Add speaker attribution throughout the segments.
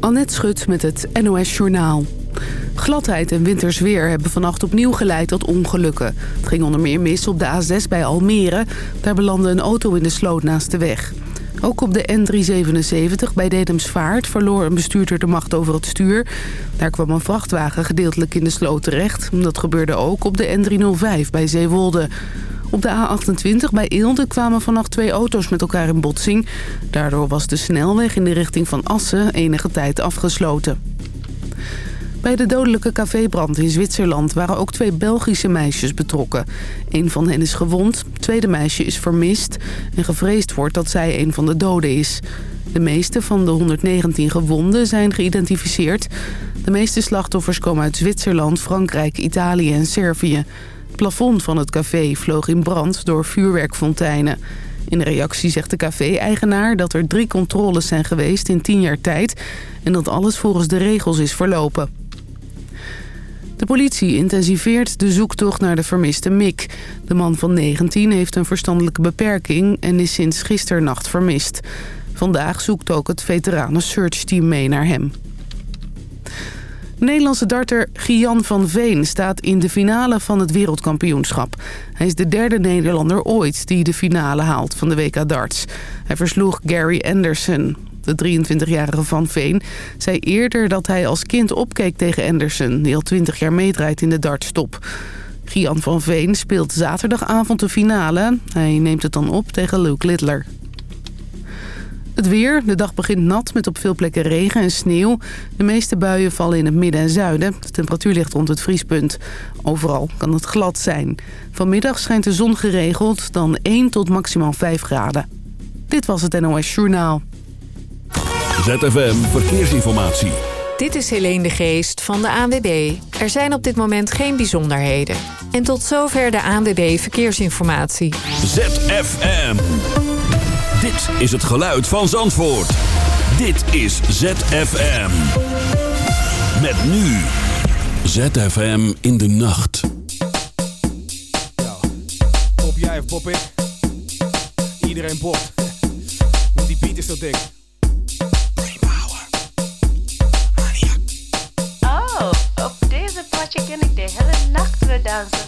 Speaker 1: Annette Schut met het NOS Journaal. Gladheid en wintersweer hebben vannacht opnieuw geleid tot ongelukken. Het ging onder meer mis op de A6 bij Almere. Daar belandde een auto in de sloot naast de weg. Ook op de N377 bij Dedemsvaart verloor een bestuurder de macht over het stuur. Daar kwam een vrachtwagen gedeeltelijk in de sloot terecht. Dat gebeurde ook op de N305 bij Zeewolde. Op de A28 bij Eelde kwamen vannacht twee auto's met elkaar in botsing. Daardoor was de snelweg in de richting van Assen enige tijd afgesloten. Bij de dodelijke cafébrand in Zwitserland waren ook twee Belgische meisjes betrokken. Een van hen is gewond, het tweede meisje is vermist... en gevreesd wordt dat zij een van de doden is. De meeste van de 119 gewonden zijn geïdentificeerd. De meeste slachtoffers komen uit Zwitserland, Frankrijk, Italië en Servië. Plafond van het café vloog in brand door vuurwerkfonteinen. In reactie zegt de café-eigenaar dat er drie controles zijn geweest in tien jaar tijd... en dat alles volgens de regels is verlopen. De politie intensiveert de zoektocht naar de vermiste Mick. De man van 19 heeft een verstandelijke beperking en is sinds gisternacht vermist. Vandaag zoekt ook het veteranen search team mee naar hem. Nederlandse darter Gian van Veen staat in de finale van het wereldkampioenschap. Hij is de derde Nederlander ooit die de finale haalt van de WK darts. Hij versloeg Gary Anderson. De 23-jarige Van Veen zei eerder dat hij als kind opkeek tegen Anderson... die al 20 jaar meedraait in de dartstop. Gian van Veen speelt zaterdagavond de finale. Hij neemt het dan op tegen Luke Littler. Het weer. De dag begint nat met op veel plekken regen en sneeuw. De meeste buien vallen in het midden en zuiden. De temperatuur ligt rond het vriespunt. Overal kan het glad zijn. Vanmiddag schijnt de zon geregeld, dan 1 tot maximaal 5 graden. Dit was het NOS Journaal.
Speaker 2: ZFM Verkeersinformatie.
Speaker 3: Dit is Helene de Geest van de ANWB. Er zijn op dit moment geen bijzonderheden. En tot zover de ANWB Verkeersinformatie.
Speaker 2: ZFM. Dit is het geluid van Zandvoort. Dit is ZFM. Met nu. ZFM in de nacht.
Speaker 4: Pop jij of pop ik? Iedereen popt. Want die beat is zo dik.
Speaker 5: Oh, op deze potje ken ik de hele nacht weer dansen.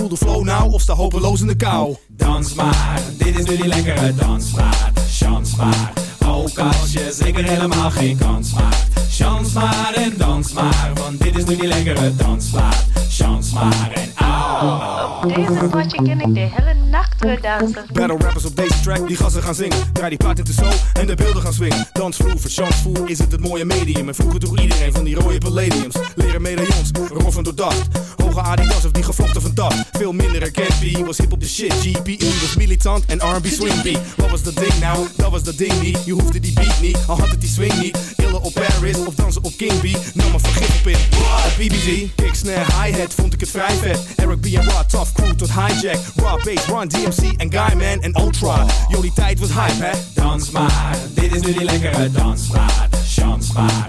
Speaker 4: Voel de flow nou of sta hopeloos in de kou.
Speaker 6: Dans maar, dit is nu die lekkere dansmaat. Chans maar, ook als je zeker helemaal geen kans maakt. Chans maar en dans maar, want dit is nu die lekkere dansmaat. Chans maar en au.
Speaker 5: Op deze potje ken ik de hele nacht weer dansen.
Speaker 4: Battle rappers op deze track, die gassen gaan zingen. Draai die plaat in de zo en de beelden gaan swingen. Dansvloer, verchansvoer is het het mooie medium. En vroeger toch iedereen van die rode palladiums. Leren medaillons, roffen door dacht. Hoge Adidas of die gevlochten van dag. Veel minder herkend, was hip op de shit. GPE was militant en R&B swing beat. Wat was dat ding nou? Dat was dat ding niet. Hoefde die beat niet, al had het die swing niet. Illen op Paris of dansen op King B. Nam maar vergif op in. Op BBG, kick, snare, hi-hat vond ik het vrij vet. Eric B en Rod, tough crew tot hijack. Raw bass, Run DMC en Guyman en Ultra. Jullie tijd was hype hè?
Speaker 6: Dans maar, dit is nu die lekkere dansmaat. Chans maar,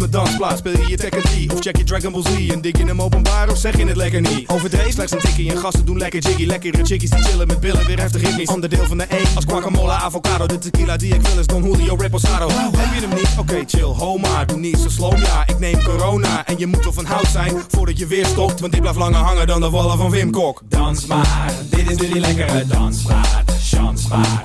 Speaker 4: Mijn dansplaats. Speel je je Tekken 3 of check je Dragon Ball Z? En dik je hem openbaar of zeg je het lekker niet? Overdreven slechts een tikkie en gasten doen lekker jiggy. Lekkere chickies die chillen met billen, weer heftig ritmisch. Ander deel van de E als guacamole, avocado. De tequila die ik wil is Don Julio Reposado. Heb je hem niet? Oké, chill, ho maar. Doe niet zo slow, ja. Ik neem corona en je moet wel van hout zijn voordat je weer stopt. Want die blijft langer hangen dan de wallen van Wim Kok.
Speaker 6: Dans maar, dit is nu die lekkere dansplaat. Chans maar,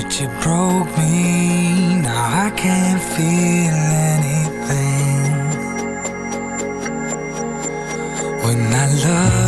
Speaker 7: But you broke me, now I can't feel anything. When I love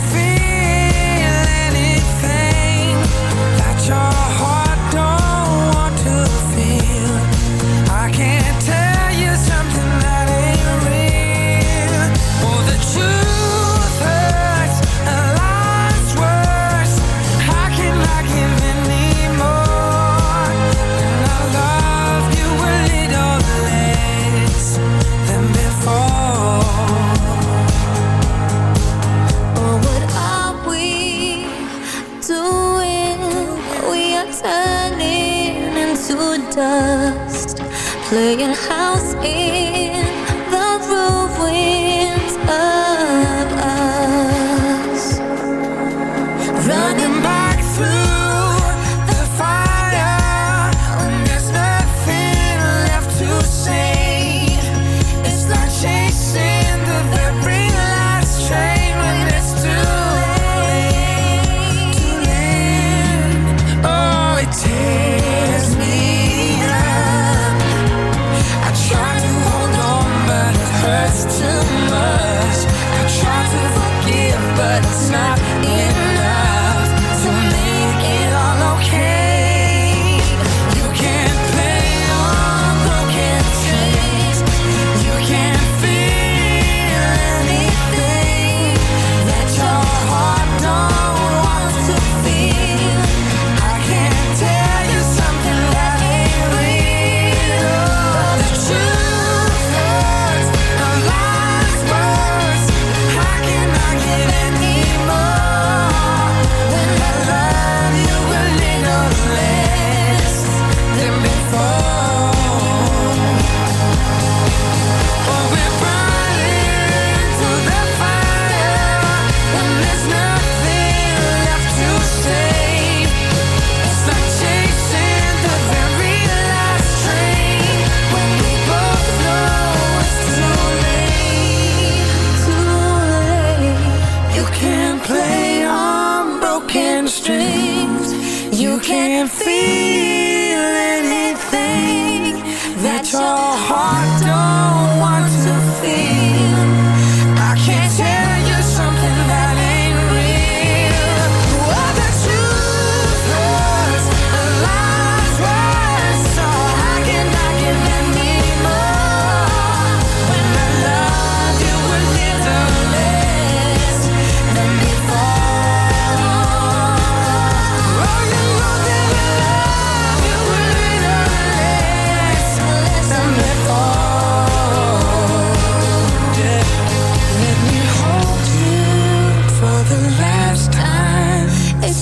Speaker 8: playing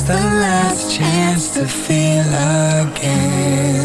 Speaker 8: the
Speaker 7: last chance to feel again.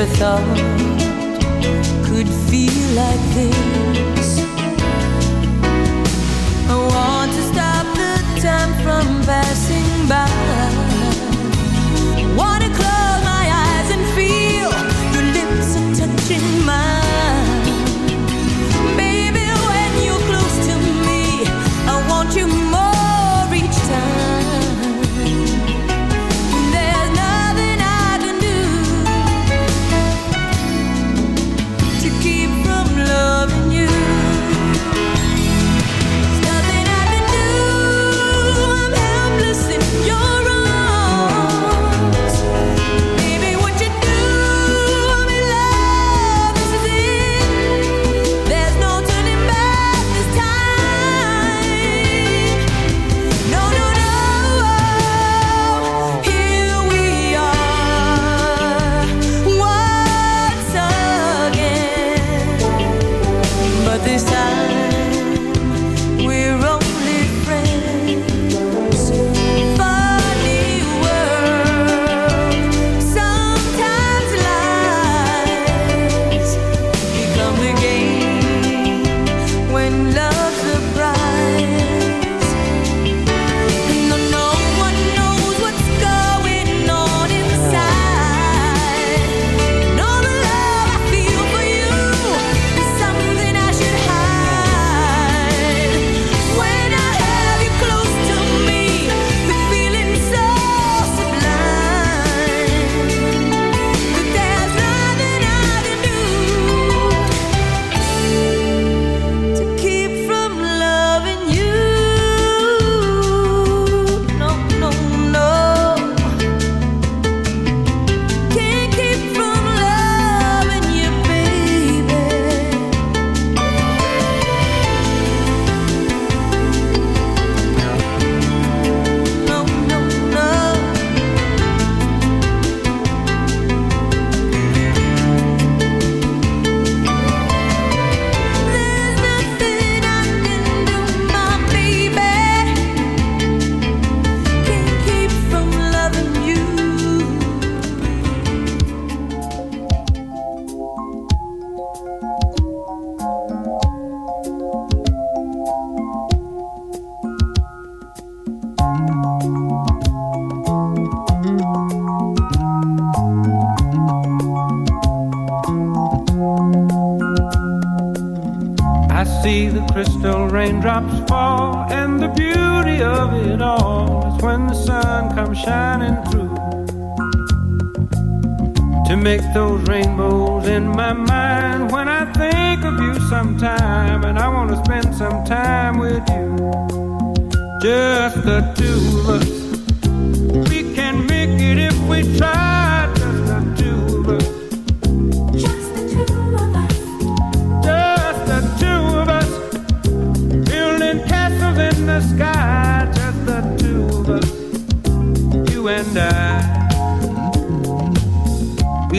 Speaker 7: never thought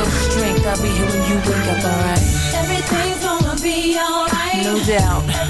Speaker 9: Your strength. I'll be here when you wake up, alright?
Speaker 7: Everything's gonna be alright.
Speaker 9: No doubt.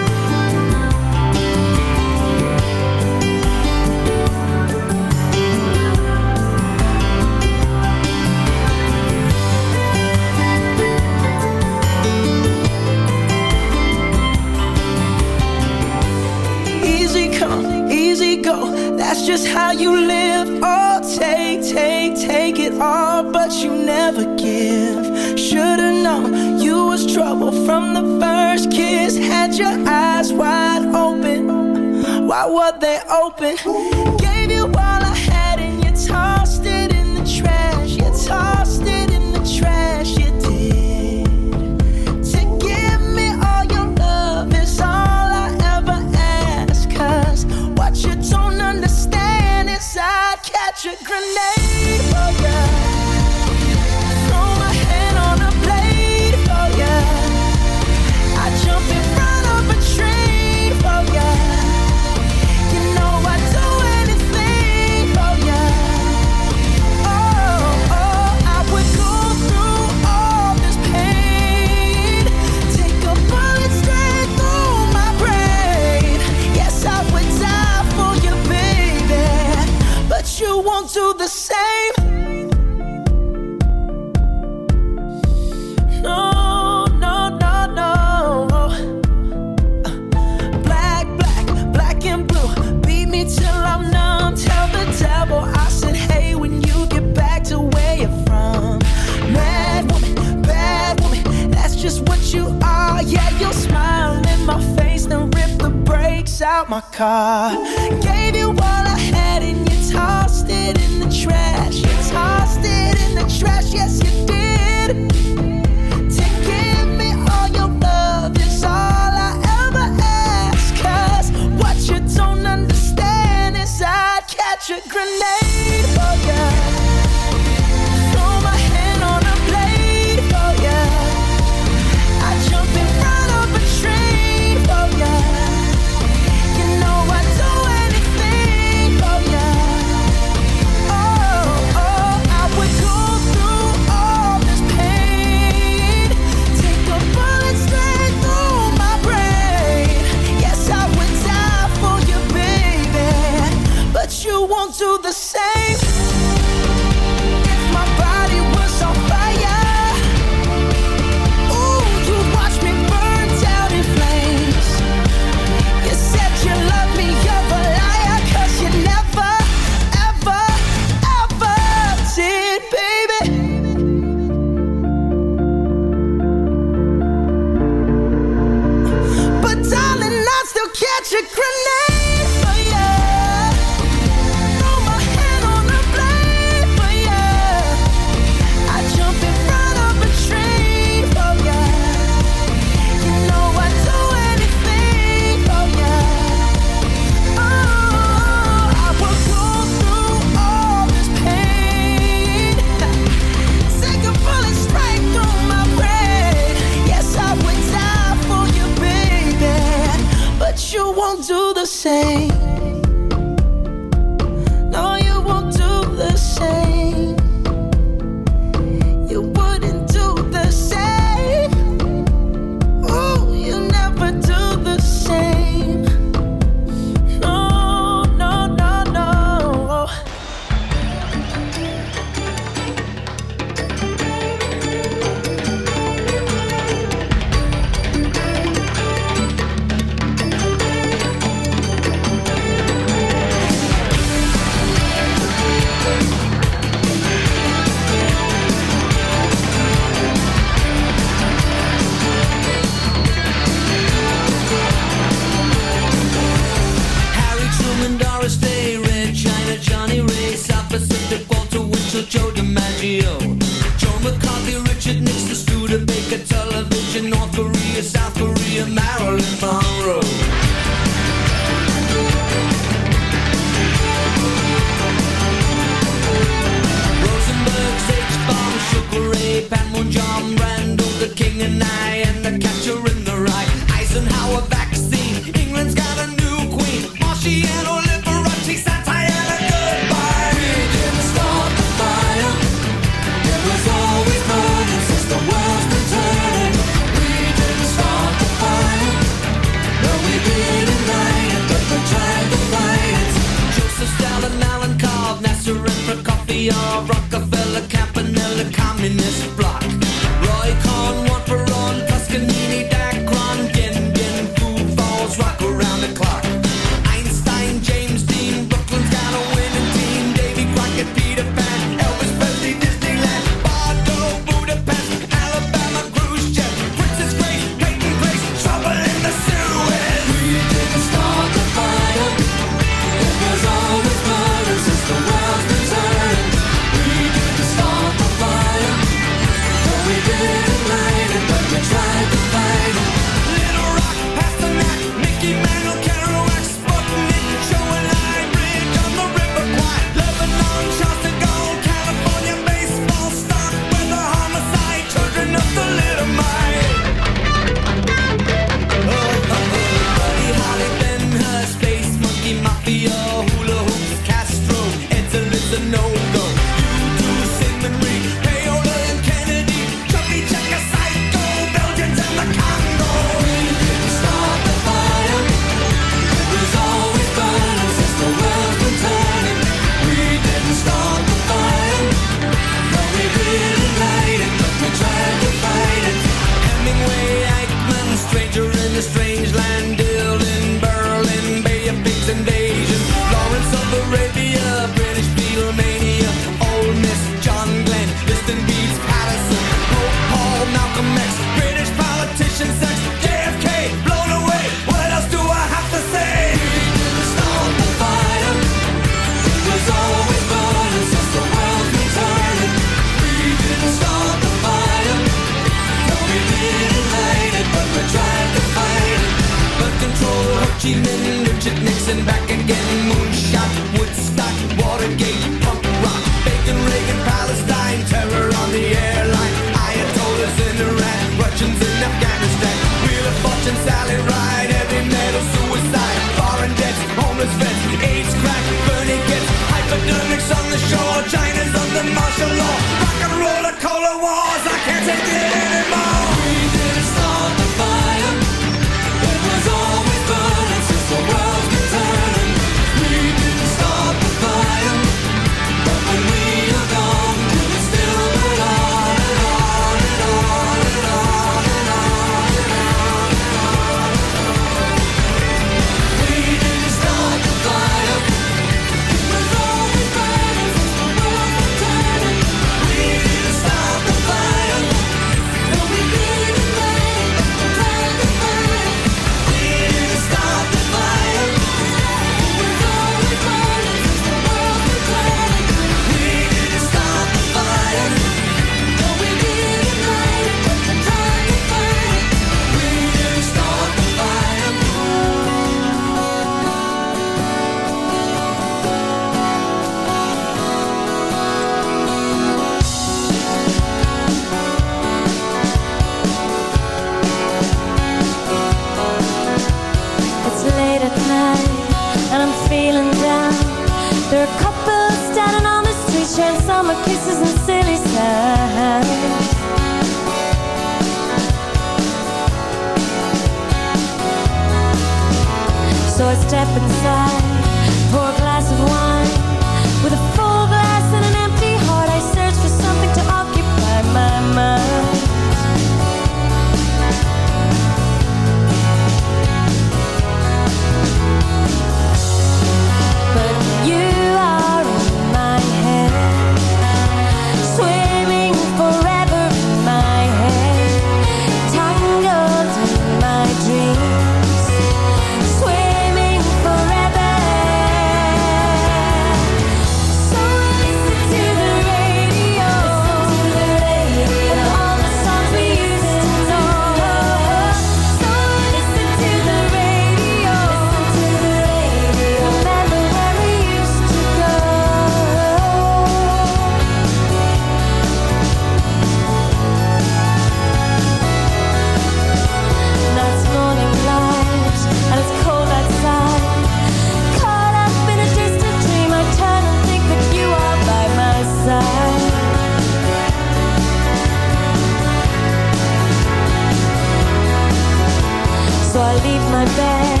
Speaker 10: I
Speaker 7: leave my bed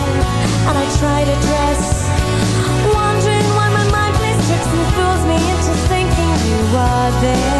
Speaker 7: And I try to dress. Wondering why my mind plays tricks And fools me into thinking you are there.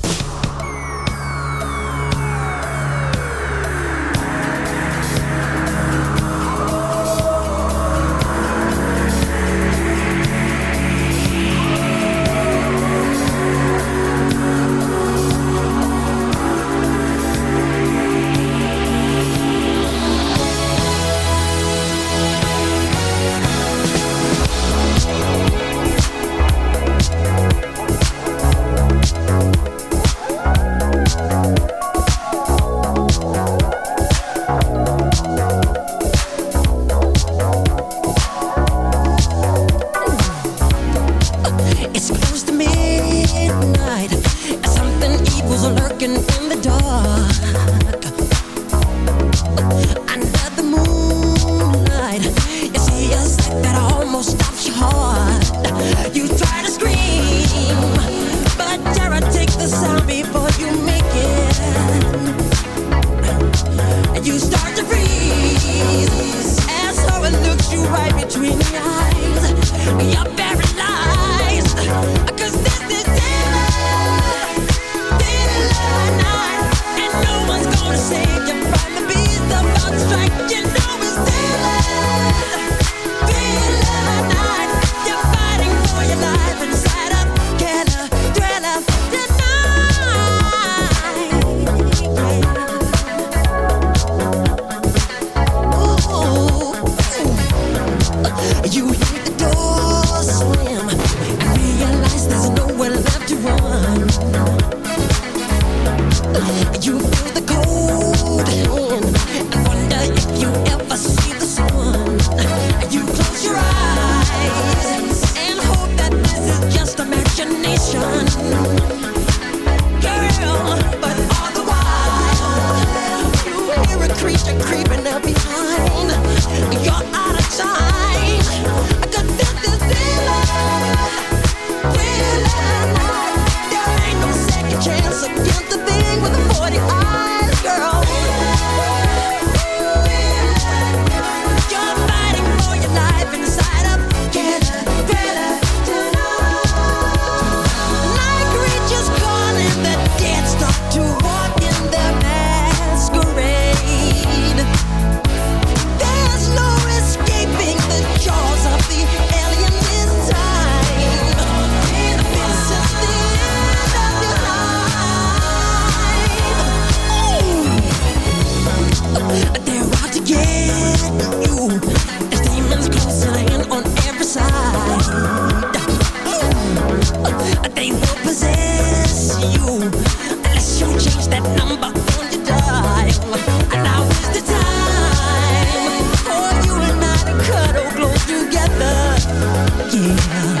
Speaker 11: Ja.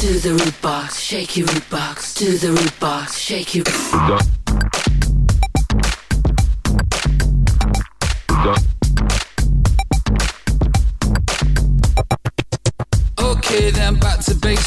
Speaker 12: To the rudebox, shake your rudebox. To the rudebox, shake your.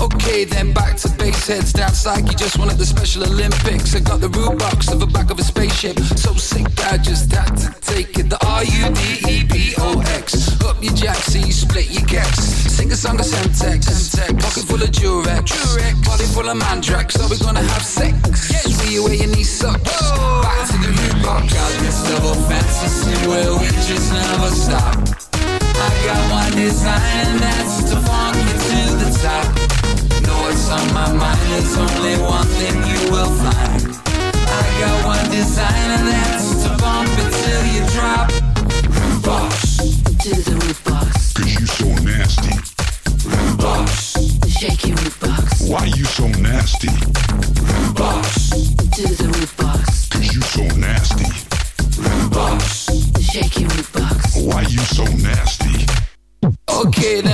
Speaker 13: Okay, then back to base heads down like you just won at the Special Olympics. I got the rudebox of the back of a spaceship. So sick that I just had to take it. The R U D E B O X. Up your jack, so you split your gex. Sing a song of Semtex. Pocket full of Durex. Body full of Mandrax. Are we gonna have sex? See you where your knee sucks. Oh. Back to the rudebox.
Speaker 6: Got this double fantasy where we just never stop. I got one design and that's to funk you to the top. Know what's on my mind, there's only one thing you will find. I got one design and that's to bump it till you drop. Rudebox,
Speaker 12: To the rudebox,
Speaker 14: Cause you so nasty.
Speaker 6: root box,
Speaker 12: shake your root box.
Speaker 14: Why you so nasty?
Speaker 6: rudebox,
Speaker 12: To the rudebox,
Speaker 14: Cause you so nasty.
Speaker 6: rudebox,
Speaker 12: shake your root box.
Speaker 14: Why you so nasty?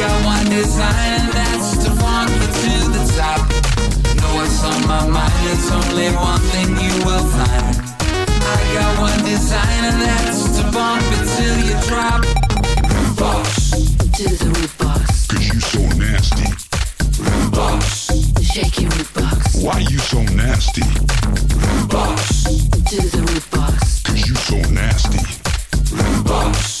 Speaker 6: I got one design and that's to funk you to the top. Know what's on my mind, there's only one thing you will find. I got one design and that's to bump it till you drop. Rudebox,
Speaker 12: To the rudebox,
Speaker 14: Cause you so nasty.
Speaker 6: root box,
Speaker 12: shake your root box.
Speaker 14: Why you so nasty?
Speaker 6: rudebox,
Speaker 12: To the rudebox,
Speaker 14: Cause you so nasty.
Speaker 6: root box,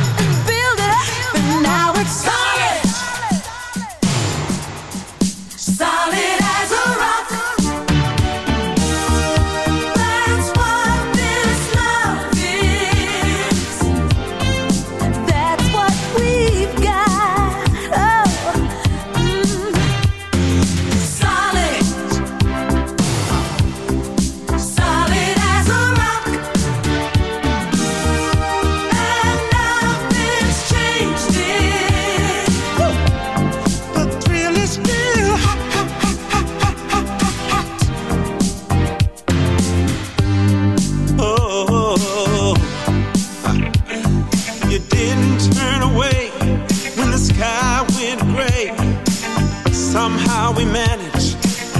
Speaker 15: somehow we managed.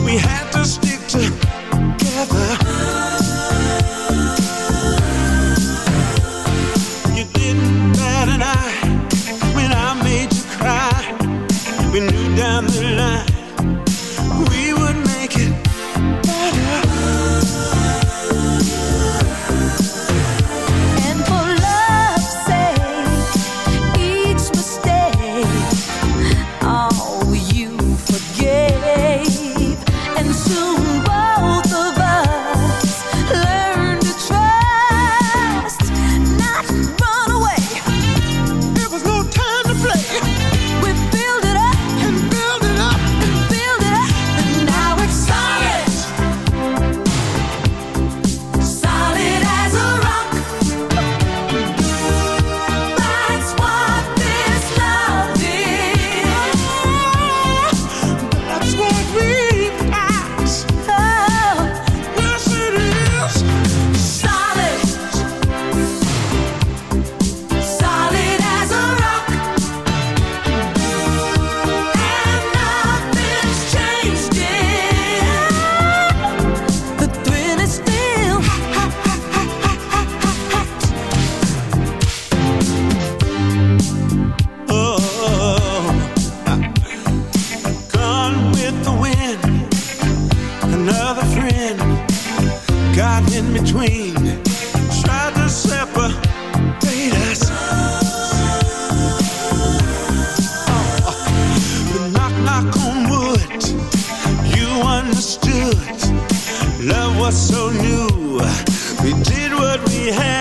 Speaker 15: We had to stick to we
Speaker 16: had